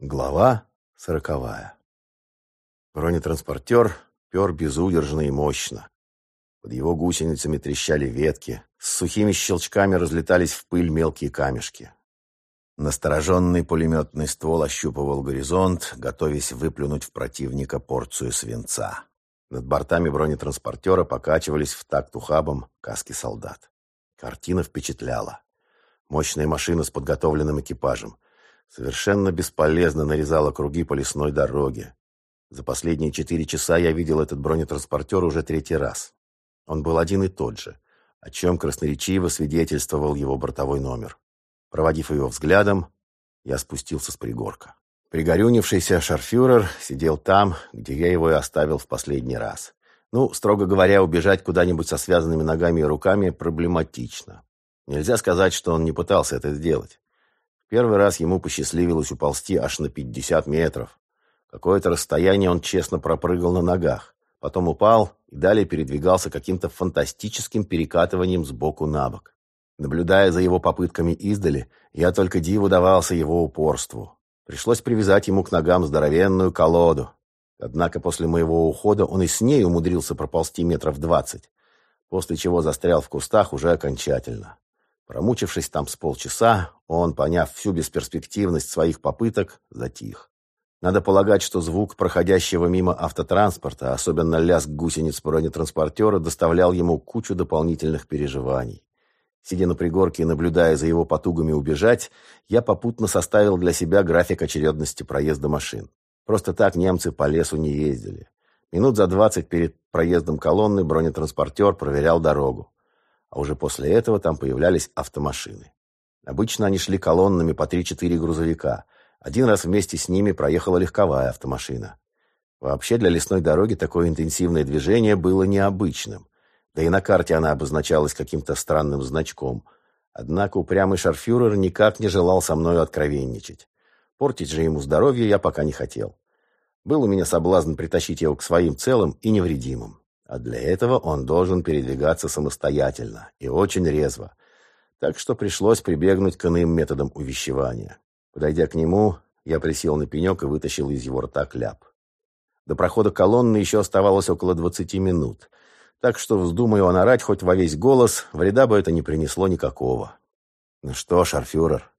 Глава сороковая. Бронетранспортер пер безудержно и мощно. Под его гусеницами трещали ветки, с сухими щелчками разлетались в пыль мелкие камешки. Настороженный пулеметный ствол ощупывал горизонт, готовясь выплюнуть в противника порцию свинца. Над бортами бронетранспортера покачивались в такт ухабом каски солдат. Картина впечатляла. Мощная машина с подготовленным экипажем — совершенно бесполезно нарезала круги по лесной дороге. За последние четыре часа я видел этот бронетранспортер уже третий раз. Он был один и тот же, о чем красноречиво свидетельствовал его бортовой номер. Проводив его взглядом, я спустился с пригорка. Пригорюнившийся шарфюрер сидел там, где я его и оставил в последний раз. Ну, строго говоря, убежать куда-нибудь со связанными ногами и руками проблематично. Нельзя сказать, что он не пытался это сделать. Первый раз ему посчастливилось уползти аж на 50 метров. Какое-то расстояние он честно пропрыгал на ногах. Потом упал и далее передвигался каким-то фантастическим перекатыванием сбоку на бок. Наблюдая за его попытками издали, я только диву давался его упорству. Пришлось привязать ему к ногам здоровенную колоду. Однако после моего ухода он и с ней умудрился проползти метров двадцать, после чего застрял в кустах уже окончательно. Промучившись там с полчаса, он, поняв всю бесперспективность своих попыток, затих. Надо полагать, что звук проходящего мимо автотранспорта, особенно лязг гусениц бронетранспортера, доставлял ему кучу дополнительных переживаний. Сидя на пригорке и наблюдая за его потугами убежать, я попутно составил для себя график очередности проезда машин. Просто так немцы по лесу не ездили. Минут за двадцать перед проездом колонны бронетранспортер проверял дорогу а уже после этого там появлялись автомашины. Обычно они шли колоннами по 3-4 грузовика. Один раз вместе с ними проехала легковая автомашина. Вообще для лесной дороги такое интенсивное движение было необычным. Да и на карте она обозначалась каким-то странным значком. Однако упрямый шарфюрер никак не желал со мною откровенничать. Портить же ему здоровье я пока не хотел. Был у меня соблазн притащить его к своим целым и невредимым. А для этого он должен передвигаться самостоятельно и очень резво. Так что пришлось прибегнуть к иным методам увещевания. Подойдя к нему, я присел на пенек и вытащил из его рта кляп. До прохода колонны еще оставалось около двадцати минут. Так что, вздумаю он орать хоть во весь голос, вреда бы это не принесло никакого. Ну что, шарфюрер,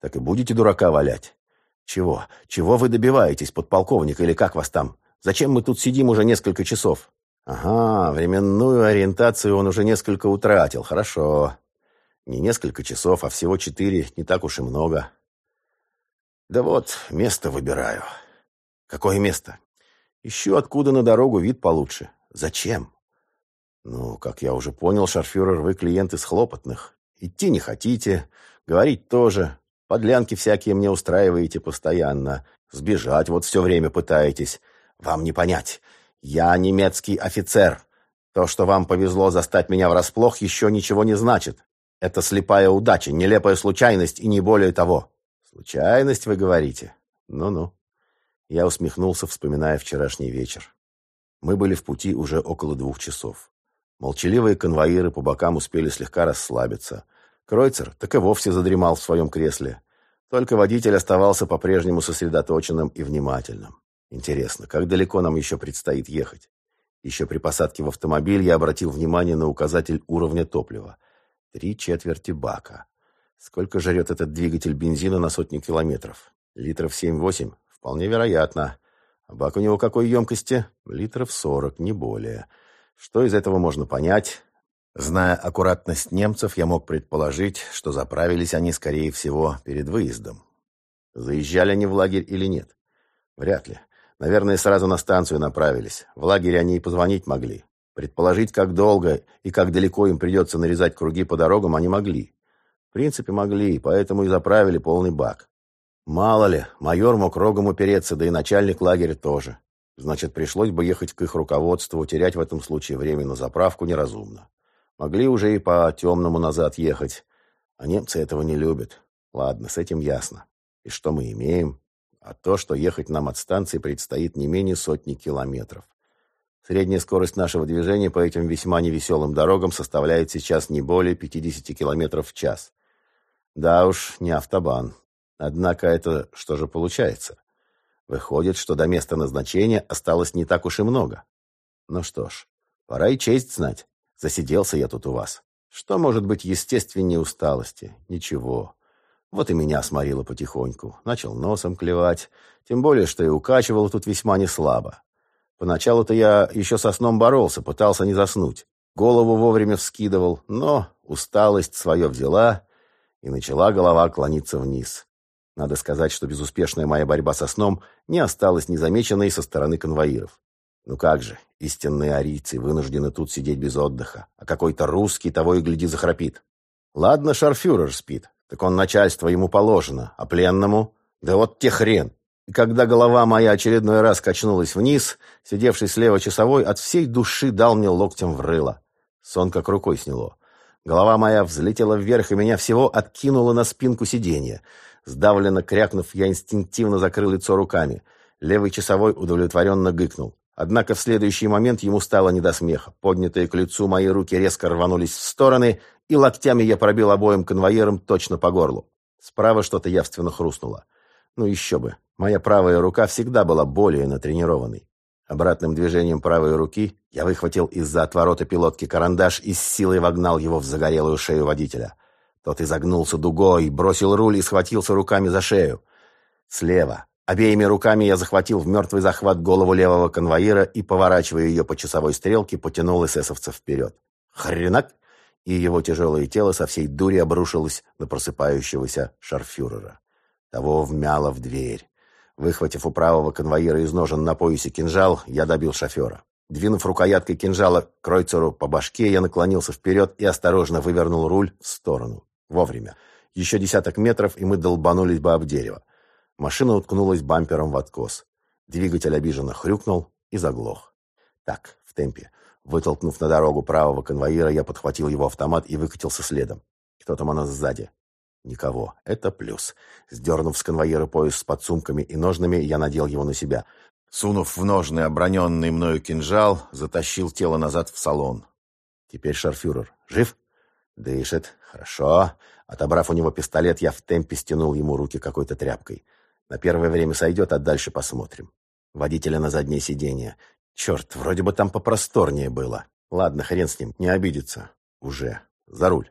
так и будете дурака валять? Чего? Чего вы добиваетесь, подполковник, или как вас там? Зачем мы тут сидим уже несколько часов? Ага, временную ориентацию он уже несколько утратил. Хорошо. Не несколько часов, а всего четыре, не так уж и много. Да вот, место выбираю. Какое место? Ищу, откуда на дорогу вид получше. Зачем? Ну, как я уже понял, шарфюрер, вы клиент из хлопотных. Идти не хотите, говорить тоже. Подлянки всякие мне устраиваете постоянно. Сбежать вот все время пытаетесь. Вам не понять. «Я немецкий офицер. То, что вам повезло застать меня врасплох, еще ничего не значит. Это слепая удача, нелепая случайность и не более того». «Случайность, вы говорите? Ну-ну». Я усмехнулся, вспоминая вчерашний вечер. Мы были в пути уже около двух часов. Молчаливые конвоиры по бокам успели слегка расслабиться. Кройцер так и вовсе задремал в своем кресле. Только водитель оставался по-прежнему сосредоточенным и внимательным. Интересно, как далеко нам еще предстоит ехать? Еще при посадке в автомобиль я обратил внимание на указатель уровня топлива. Три четверти бака. Сколько жрет этот двигатель бензина на сотню километров? Литров семь-восемь? Вполне вероятно. А бак у него какой емкости? Литров сорок, не более. Что из этого можно понять? Зная аккуратность немцев, я мог предположить, что заправились они, скорее всего, перед выездом. Заезжали они в лагерь или нет? Вряд ли. Наверное, сразу на станцию направились. В лагере они и позвонить могли. Предположить, как долго и как далеко им придется нарезать круги по дорогам, они могли. В принципе, могли, поэтому и заправили полный бак. Мало ли, майор мог рогом упереться, да и начальник лагеря тоже. Значит, пришлось бы ехать к их руководству, терять в этом случае время на заправку неразумно. Могли уже и по темному назад ехать. А немцы этого не любят. Ладно, с этим ясно. И что мы имеем? А то, что ехать нам от станции предстоит не менее сотни километров. Средняя скорость нашего движения по этим весьма невеселым дорогам составляет сейчас не более 50 километров в час. Да уж, не автобан. Однако это что же получается? Выходит, что до места назначения осталось не так уж и много. Ну что ж, пора и честь знать. Засиделся я тут у вас. Что может быть естественнее усталости? Ничего. Вот и меня сморило потихоньку. Начал носом клевать. Тем более, что и укачивало тут весьма неслабо. Поначалу-то я еще со сном боролся, пытался не заснуть. Голову вовремя вскидывал, но усталость свое взяла, и начала голова клониться вниз. Надо сказать, что безуспешная моя борьба со сном не осталась незамеченной со стороны конвоиров. Ну как же, истинные арийцы вынуждены тут сидеть без отдыха, а какой-то русский того и гляди захрапит. Ладно, шарфюрер спит, так он начальство ему положено, а пленному? Да вот те хрен. И когда голова моя очередной раз качнулась вниз, сидевший слева часовой от всей души дал мне локтем в рыло. Сон как рукой сняло. Голова моя взлетела вверх, и меня всего откинуло на спинку сиденья. Сдавленно крякнув, я инстинктивно закрыл лицо руками. Левый часовой удовлетворенно гыкнул. Однако в следующий момент ему стало не до смеха. Поднятые к лицу мои руки резко рванулись в стороны, и локтями я пробил обоим конвоирам точно по горлу. Справа что-то явственно хрустнуло. Ну еще бы. Моя правая рука всегда была более натренированной. Обратным движением правой руки я выхватил из-за отворота пилотки карандаш и с силой вогнал его в загорелую шею водителя. Тот изогнулся дугой, бросил руль и схватился руками за шею. Слева, Обеими руками я захватил в мертвый захват голову левого конвоира и, поворачивая ее по часовой стрелке, потянул эсэсовца вперед. Хренак! И его тяжелое тело со всей дури обрушилось на просыпающегося шарфюрера. Того вмяло в дверь. Выхватив у правого конвоира из ножен на поясе кинжал, я добил шофера. Двинув рукояткой кинжала Кройцеру по башке, я наклонился вперед и осторожно вывернул руль в сторону. Вовремя. Еще десяток метров, и мы долбанулись бы об дерево. Машина уткнулась бампером в откос. Двигатель обиженно хрюкнул и заглох. Так, в темпе. Вытолкнув на дорогу правого конвоира, я подхватил его автомат и выкатился следом. Кто там у нас сзади? Никого. Это плюс. Сдернув с конвоира пояс с подсумками и ножными, я надел его на себя. Сунув в ножны оброненный мною кинжал, затащил тело назад в салон. Теперь шарфюрер. Жив? Дышит. Хорошо. Отобрав у него пистолет, я в темпе стянул ему руки какой-то тряпкой. На первое время сойдет, а дальше посмотрим. Водителя на заднее сиденье. Черт, вроде бы там попросторнее было. Ладно, хрен с ним, не обидится. Уже. За руль.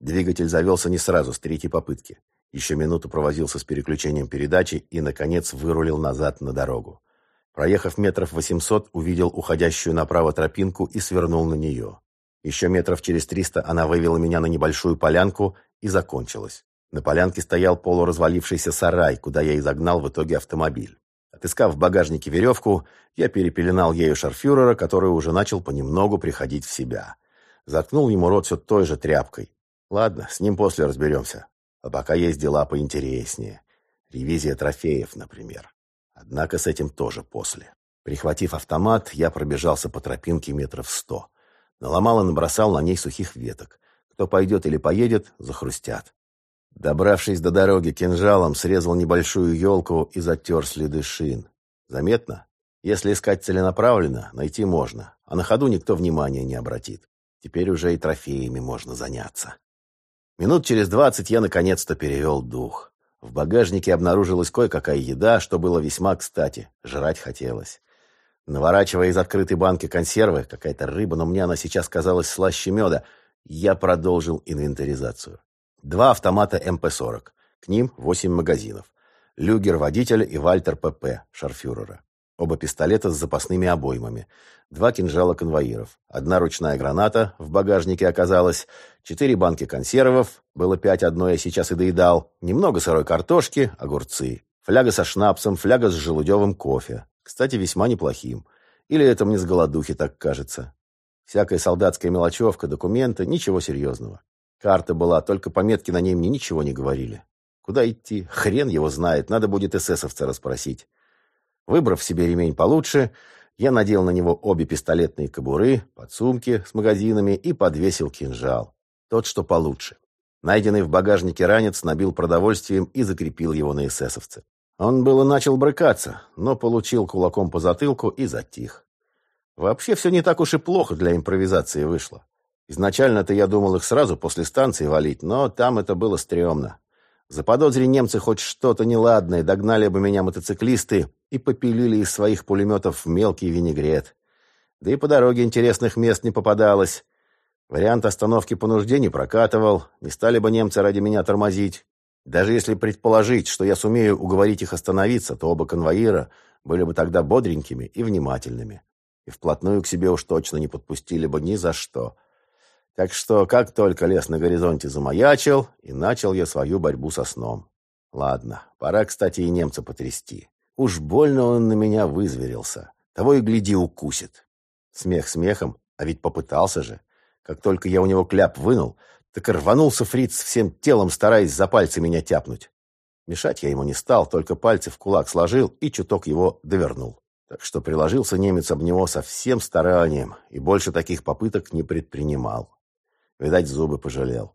Двигатель завелся не сразу, с третьей попытки. Еще минуту провозился с переключением передачи и, наконец, вырулил назад на дорогу. Проехав метров восемьсот, увидел уходящую направо тропинку и свернул на нее. Еще метров через триста она вывела меня на небольшую полянку и закончилась. На полянке стоял полуразвалившийся сарай, куда я изогнал в итоге автомобиль. Отыскав в багажнике веревку, я перепеленал ею шарфюрера, который уже начал понемногу приходить в себя. Заткнул ему рот все той же тряпкой. Ладно, с ним после разберемся. А пока есть дела поинтереснее. Ревизия трофеев, например. Однако с этим тоже после. Прихватив автомат, я пробежался по тропинке метров сто. Наломал и набросал на ней сухих веток. Кто пойдет или поедет, захрустят. Добравшись до дороги кинжалом, срезал небольшую елку и затер следы шин. Заметно? Если искать целенаправленно, найти можно, а на ходу никто внимания не обратит. Теперь уже и трофеями можно заняться. Минут через двадцать я наконец-то перевел дух. В багажнике обнаружилась кое-какая еда, что было весьма кстати. Жрать хотелось. Наворачивая из открытой банки консервы, какая-то рыба, но мне она сейчас казалась слаще меда, я продолжил инвентаризацию. Два автомата МП-40. К ним восемь магазинов. Люгер водителя и Вальтер ПП шарфюрера. Оба пистолета с запасными обоймами. Два кинжала конвоиров. Одна ручная граната в багажнике оказалась. Четыре банки консервов. Было пять одной, я сейчас и доедал. Немного сырой картошки, огурцы. Фляга со шнапсом, фляга с желудевым кофе. Кстати, весьма неплохим. Или это мне с голодухи так кажется. Всякая солдатская мелочевка, документы, ничего серьезного. Карта была, только пометки на ней мне ничего не говорили. Куда идти? Хрен его знает, надо будет эсэсовца расспросить. Выбрав себе ремень получше, я надел на него обе пистолетные кобуры, подсумки с магазинами и подвесил кинжал. Тот, что получше. Найденный в багажнике ранец набил продовольствием и закрепил его на эсэсовце. Он было начал брыкаться, но получил кулаком по затылку и затих. Вообще все не так уж и плохо для импровизации вышло. Изначально-то я думал их сразу после станции валить, но там это было стрёмно. Заподозри немцы хоть что-то неладное, догнали бы меня мотоциклисты и попилили из своих пулеметов в мелкий винегрет. Да и по дороге интересных мест не попадалось. Вариант остановки по нужде не прокатывал, не стали бы немцы ради меня тормозить. Даже если предположить, что я сумею уговорить их остановиться, то оба конвоира были бы тогда бодренькими и внимательными. И вплотную к себе уж точно не подпустили бы ни за что. Так что, как только лес на горизонте замаячил, и начал я свою борьбу со сном. Ладно, пора, кстати, и немца потрясти. Уж больно он на меня вызверился. Того и гляди, укусит. Смех смехом, а ведь попытался же. Как только я у него кляп вынул, так рванулся фриц всем телом, стараясь за пальцы меня тяпнуть. Мешать я ему не стал, только пальцы в кулак сложил и чуток его довернул. Так что приложился немец об него со всем старанием и больше таких попыток не предпринимал. Видать, зубы пожалел.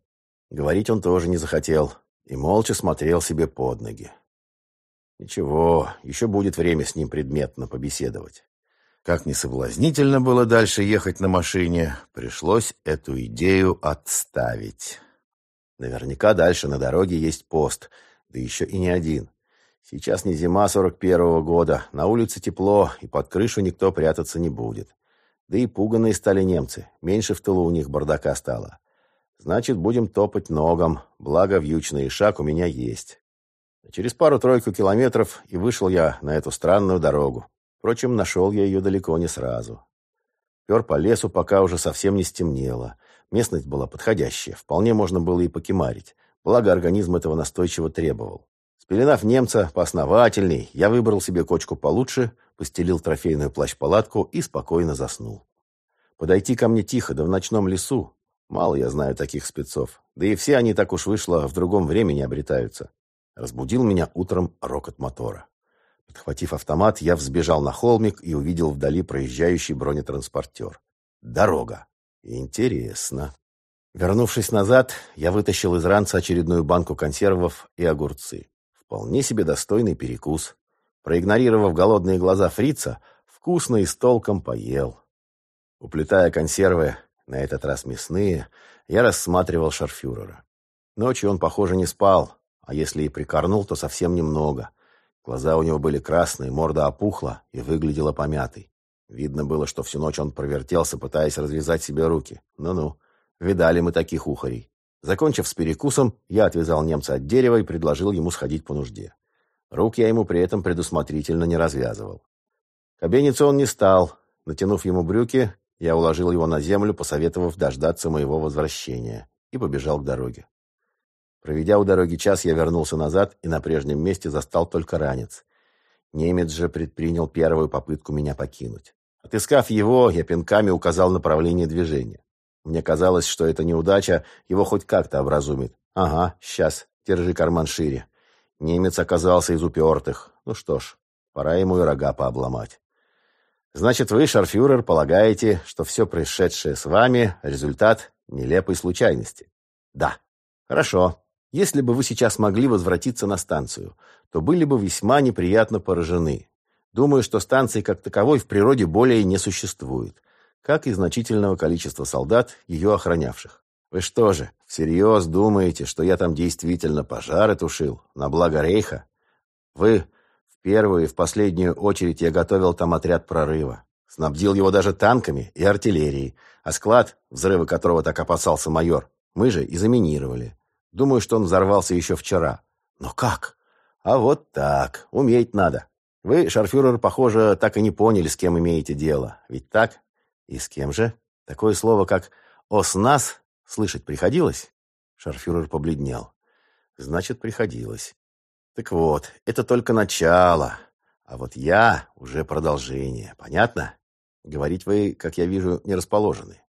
Говорить он тоже не захотел и молча смотрел себе под ноги. Ничего, еще будет время с ним предметно побеседовать. Как не соблазнительно было дальше ехать на машине, пришлось эту идею отставить. Наверняка дальше на дороге есть пост, да еще и не один. Сейчас не зима сорок первого года, на улице тепло, и под крышу никто прятаться не будет. Да и пуганые стали немцы, меньше в тылу у них бардака стало. Значит, будем топать ногом, благо вьючный шаг у меня есть. Через пару-тройку километров и вышел я на эту странную дорогу. Впрочем, нашел я ее далеко не сразу. Пер по лесу, пока уже совсем не стемнело. Местность была подходящая, вполне можно было и покемарить. Благо, организм этого настойчиво требовал. Спеленав немца поосновательней, я выбрал себе кочку получше, постелил трофейную плащ-палатку и спокойно заснул. Подойти ко мне тихо, да в ночном лесу. Мало я знаю таких спецов. Да и все они, так уж вышло, в другом времени обретаются. Разбудил меня утром рокот мотора. Подхватив автомат, я взбежал на холмик и увидел вдали проезжающий бронетранспортер. Дорога. Интересно. Вернувшись назад, я вытащил из ранца очередную банку консервов и огурцы. Вполне себе достойный перекус. Проигнорировав голодные глаза фрица, вкусно и с толком поел. Уплетая консервы, на этот раз мясные, я рассматривал шарфюрера. Ночью он, похоже, не спал, а если и прикорнул, то совсем немного. Глаза у него были красные, морда опухла и выглядела помятой. Видно было, что всю ночь он провертелся, пытаясь развязать себе руки. Ну-ну, видали мы таких ухарей. Закончив с перекусом, я отвязал немца от дерева и предложил ему сходить по нужде. Рук я ему при этом предусмотрительно не развязывал. Кабениться он не стал. Натянув ему брюки, я уложил его на землю, посоветовав дождаться моего возвращения, и побежал к дороге. Проведя у дороги час, я вернулся назад и на прежнем месте застал только ранец. Немец же предпринял первую попытку меня покинуть. Отыскав его, я пинками указал направление движения. Мне казалось, что эта неудача его хоть как-то образумит. Ага, сейчас, держи карман шире. Немец оказался из упертых. Ну что ж, пора ему и рога пообломать. Значит, вы, шарфюрер, полагаете, что все происшедшее с вами – результат нелепой случайности? Да. Хорошо. Если бы вы сейчас могли возвратиться на станцию, то были бы весьма неприятно поражены. Думаю, что станции как таковой в природе более не существует, как и значительного количества солдат, ее охранявших. Вы что же, всерьез думаете, что я там действительно пожары тушил на благо Рейха? Вы в первую и в последнюю очередь я готовил там отряд прорыва. Снабдил его даже танками и артиллерией, а склад, взрывы которого так опасался майор, мы же и заминировали. Думаю, что он взорвался еще вчера. Но как? А вот так. Уметь надо. Вы, шарфюрер, похоже, так и не поняли, с кем имеете дело. Ведь так? И с кем же? Такое слово, как «оснас» слышать приходилось? Шарфюрер побледнел. Значит, приходилось. Так вот, это только начало. А вот я уже продолжение. Понятно? Говорить вы, как я вижу, не расположены.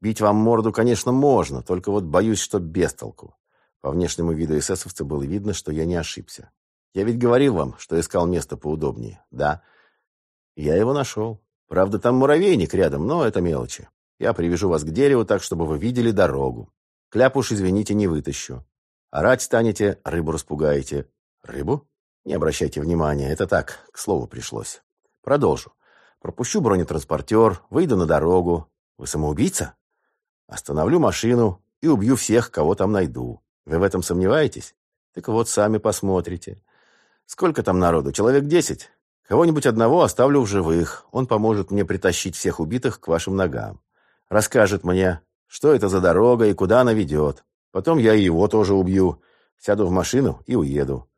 Бить вам морду, конечно, можно, только вот боюсь, что без толку. По внешнему виду эсэсовца было видно, что я не ошибся. Я ведь говорил вам, что искал место поудобнее. Да. Я его нашел. Правда, там муравейник рядом, но это мелочи. Я привяжу вас к дереву так, чтобы вы видели дорогу. Кляп уж, извините, не вытащу. Орать станете, рыбу распугаете. Рыбу? Не обращайте внимания, это так, к слову пришлось. Продолжу. Пропущу бронетранспортер, выйду на дорогу. Вы самоубийца? Остановлю машину и убью всех, кого там найду. Вы в этом сомневаетесь? Так вот, сами посмотрите. Сколько там народу? Человек десять? Кого-нибудь одного оставлю в живых. Он поможет мне притащить всех убитых к вашим ногам. Расскажет мне, что это за дорога и куда она ведет. Потом я его тоже убью. Сяду в машину и уеду.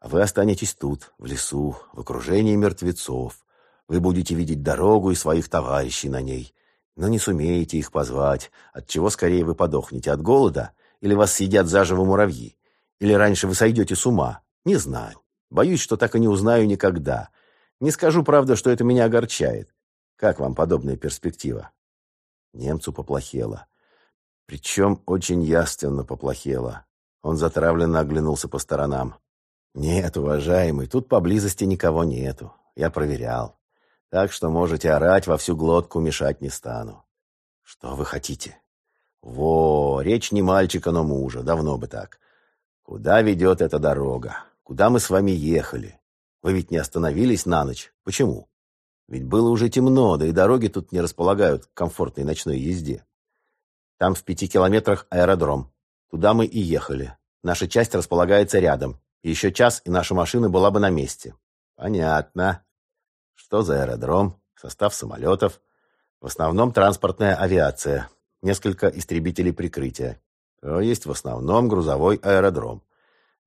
А вы останетесь тут, в лесу, в окружении мертвецов. Вы будете видеть дорогу и своих товарищей на ней, но не сумеете их позвать, от чего скорее вы подохнете от голода, или вас съедят заживо муравьи, или раньше вы сойдете с ума. Не знаю. Боюсь, что так и не узнаю никогда. Не скажу, правда, что это меня огорчает. Как вам подобная перспектива? Немцу поплохело. Причем очень яственно поплохело. Он затравленно оглянулся по сторонам. «Нет, уважаемый, тут поблизости никого нету. Я проверял. Так что можете орать во всю глотку, мешать не стану». «Что вы хотите?» «Во, речь не мальчика, но мужа. Давно бы так. Куда ведет эта дорога? Куда мы с вами ехали? Вы ведь не остановились на ночь. Почему? Ведь было уже темно, да и дороги тут не располагают к комфортной ночной езде. Там в пяти километрах аэродром. Туда мы и ехали. Наша часть располагается рядом. Еще час, и наша машина была бы на месте. Понятно. Что за аэродром? Состав самолетов. В основном транспортная авиация. Несколько истребителей прикрытия. То есть в основном грузовой аэродром.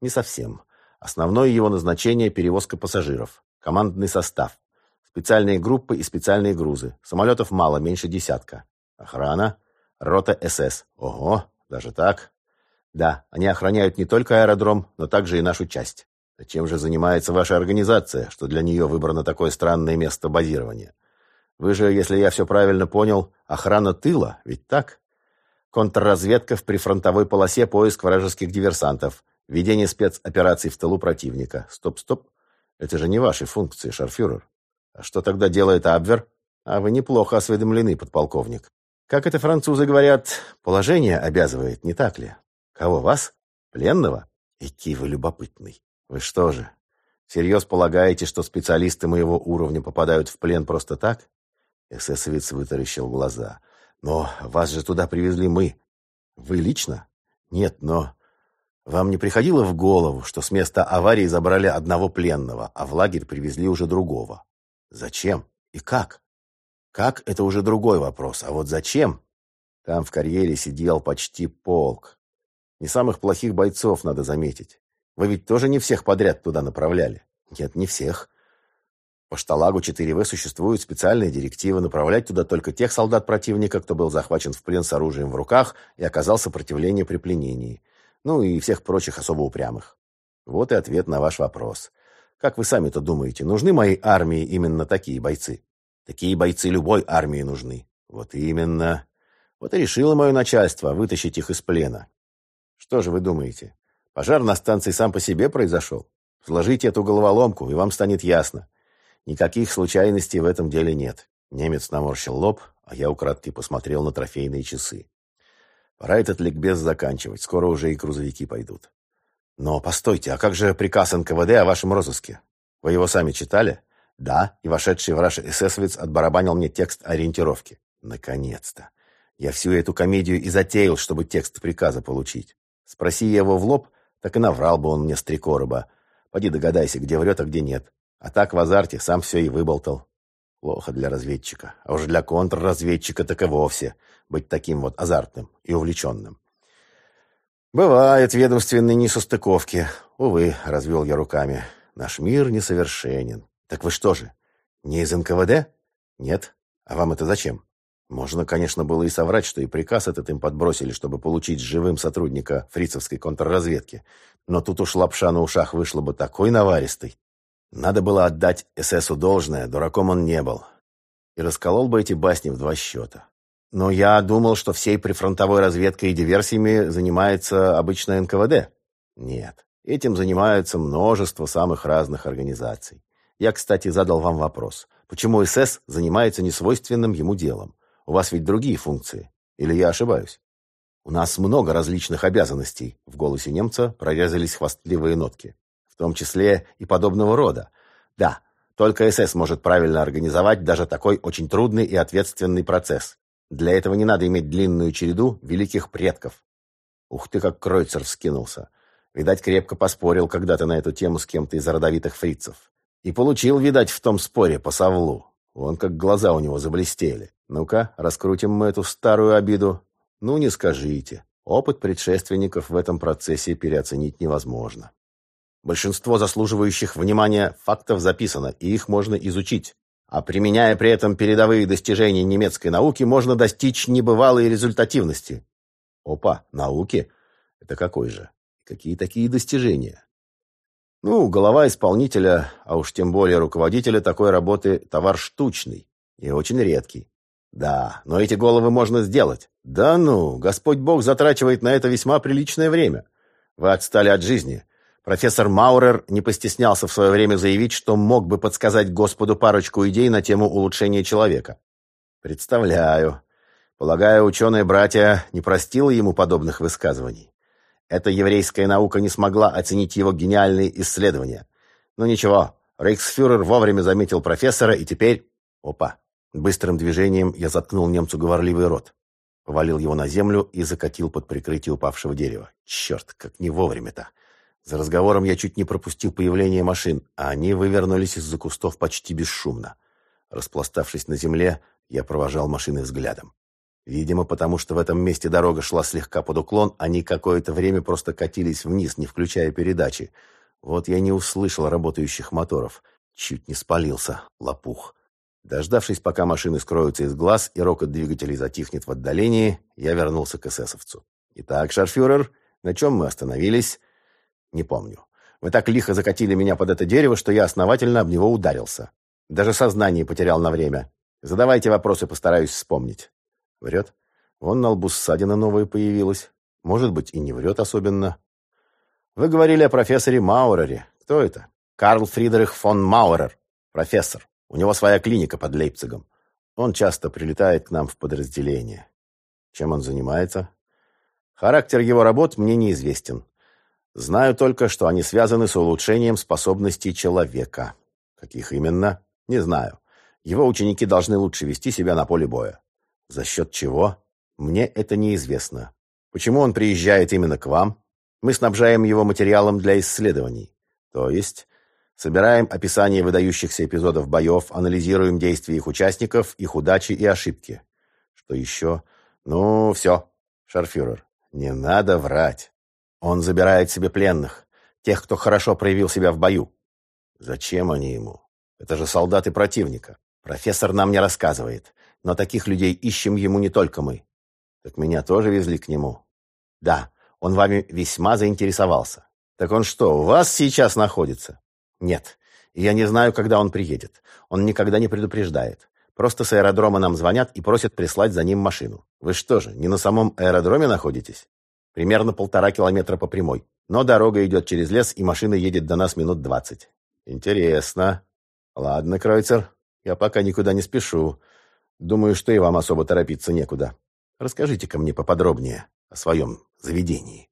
Не совсем. Основное его назначение – перевозка пассажиров. Командный состав. Специальные группы и специальные грузы. Самолетов мало, меньше десятка. Охрана. Рота СС. Ого, даже так? Да, они охраняют не только аэродром, но также и нашу часть. Чем же занимается ваша организация, что для нее выбрано такое странное место базирования? Вы же, если я все правильно понял, охрана тыла, ведь так? Контрразведка в прифронтовой полосе, поиск вражеских диверсантов, ведение спецопераций в тылу противника. Стоп, стоп. Это же не ваши функции, шарфюрер. А что тогда делает Абвер? А вы неплохо осведомлены, подполковник. Как это французы говорят, положение обязывает, не так ли? Кого, вас? Пленного? Ики вы любопытный. Вы что же, всерьез полагаете, что специалисты моего уровня попадают в плен просто так? Эсэсовец вытаращил глаза. Но вас же туда привезли мы. Вы лично? Нет, но... Вам не приходило в голову, что с места аварии забрали одного пленного, а в лагерь привезли уже другого? Зачем и как? Как – это уже другой вопрос. А вот зачем? Там в карьере сидел почти полк. Не самых плохих бойцов, надо заметить. Вы ведь тоже не всех подряд туда направляли? Нет, не всех. По шталагу 4В существуют специальные директивы направлять туда только тех солдат противника, кто был захвачен в плен с оружием в руках и оказал сопротивление при пленении. Ну и всех прочих особо упрямых. Вот и ответ на ваш вопрос. Как вы сами-то думаете, нужны моей армии именно такие бойцы? Такие бойцы любой армии нужны. Вот именно. Вот и решило мое начальство вытащить их из плена. Что же вы думаете? Пожар на станции сам по себе произошел? Сложите эту головоломку, и вам станет ясно. Никаких случайностей в этом деле нет. Немец наморщил лоб, а я украдкой посмотрел на трофейные часы. Пора этот ликбез заканчивать, скоро уже и грузовики пойдут. Но постойте, а как же приказ НКВД о вашем розыске? Вы его сами читали? Да, и вошедший в раш эсэсовец отбарабанил мне текст ориентировки. Наконец-то. Я всю эту комедию и затеял, чтобы текст приказа получить. Спроси его в лоб, так и наврал бы он мне с три короба. Поди догадайся, где врет, а где нет. А так в азарте сам все и выболтал. Плохо для разведчика. А уж для контрразведчика так и вовсе быть таким вот азартным и увлеченным. Бывают ведомственные несостыковки. Увы, развел я руками. Наш мир несовершенен. Так вы что же, не из НКВД? Нет. А вам это зачем? Можно, конечно, было и соврать, что и приказ этот им подбросили, чтобы получить живым сотрудника фрицевской контрразведки. Но тут уж лапша на ушах вышла бы такой наваристой. Надо было отдать ССу должное, дураком он не был. И расколол бы эти басни в два счета. Но я думал, что всей прифронтовой разведкой и диверсиями занимается обычно НКВД. Нет, этим занимаются множество самых разных организаций. Я, кстати, задал вам вопрос. Почему СС занимается несвойственным ему делом? У вас ведь другие функции. Или я ошибаюсь? У нас много различных обязанностей. В голосе немца прорезались хвастливые нотки. В том числе и подобного рода. Да, только СС может правильно организовать даже такой очень трудный и ответственный процесс. Для этого не надо иметь длинную череду великих предков. Ух ты, как Кройцер вскинулся. Видать, крепко поспорил когда-то на эту тему с кем-то из родовитых фрицев. И получил, видать, в том споре по совлу. Вон как глаза у него заблестели. Ну-ка, раскрутим мы эту старую обиду. Ну, не скажите. Опыт предшественников в этом процессе переоценить невозможно. Большинство заслуживающих внимания фактов записано, и их можно изучить. А применяя при этом передовые достижения немецкой науки, можно достичь небывалой результативности. Опа, науки? Это какой же? Какие такие достижения? Ну, голова исполнителя, а уж тем более руководителя такой работы – товар штучный и очень редкий. Да, но эти головы можно сделать. Да ну, Господь Бог затрачивает на это весьма приличное время. Вы отстали от жизни. Профессор Маурер не постеснялся в свое время заявить, что мог бы подсказать Господу парочку идей на тему улучшения человека. Представляю. Полагаю, ученые-братья не простила ему подобных высказываний. Эта еврейская наука не смогла оценить его гениальные исследования. Но ничего, рейхсфюрер вовремя заметил профессора, и теперь... Опа! Быстрым движением я заткнул немцу говорливый рот. Повалил его на землю и закатил под прикрытие упавшего дерева. Черт, как не вовремя-то! За разговором я чуть не пропустил появление машин, а они вывернулись из-за кустов почти бесшумно. Распластавшись на земле, я провожал машины взглядом. Видимо, потому что в этом месте дорога шла слегка под уклон, они какое-то время просто катились вниз, не включая передачи. Вот я не услышал работающих моторов. Чуть не спалился, лопух. Дождавшись, пока машины скроются из глаз и рокот двигателей затихнет в отдалении, я вернулся к эсэсовцу. «Итак, шарфюрер, на чем мы остановились?» «Не помню. Вы так лихо закатили меня под это дерево, что я основательно об него ударился. Даже сознание потерял на время. Задавайте вопросы, постараюсь вспомнить». Врет. Вон на лбу ссадина новая появилась. Может быть, и не врет особенно. Вы говорили о профессоре Маурере. Кто это? Карл Фридрих фон Маурер. Профессор. У него своя клиника под Лейпцигом. Он часто прилетает к нам в подразделение. Чем он занимается? Характер его работ мне неизвестен. Знаю только, что они связаны с улучшением способностей человека. Каких именно? Не знаю. Его ученики должны лучше вести себя на поле боя. За счет чего? Мне это неизвестно. Почему он приезжает именно к вам? Мы снабжаем его материалом для исследований. То есть, собираем описание выдающихся эпизодов боев, анализируем действия их участников, их удачи и ошибки. Что еще? Ну, все, шарфюрер, не надо врать. Он забирает себе пленных, тех, кто хорошо проявил себя в бою. Зачем они ему? Это же солдаты противника. Профессор нам не рассказывает. Но таких людей ищем ему не только мы. Так меня тоже везли к нему. Да, он вами весьма заинтересовался. Так он что, у вас сейчас находится? Нет. я не знаю, когда он приедет. Он никогда не предупреждает. Просто с аэродрома нам звонят и просят прислать за ним машину. Вы что же, не на самом аэродроме находитесь? Примерно полтора километра по прямой. Но дорога идет через лес, и машина едет до нас минут двадцать. Интересно. Ладно, Кройцер, я пока никуда не спешу. Думаю, что и вам особо торопиться некуда. Расскажите-ка мне поподробнее о своем заведении.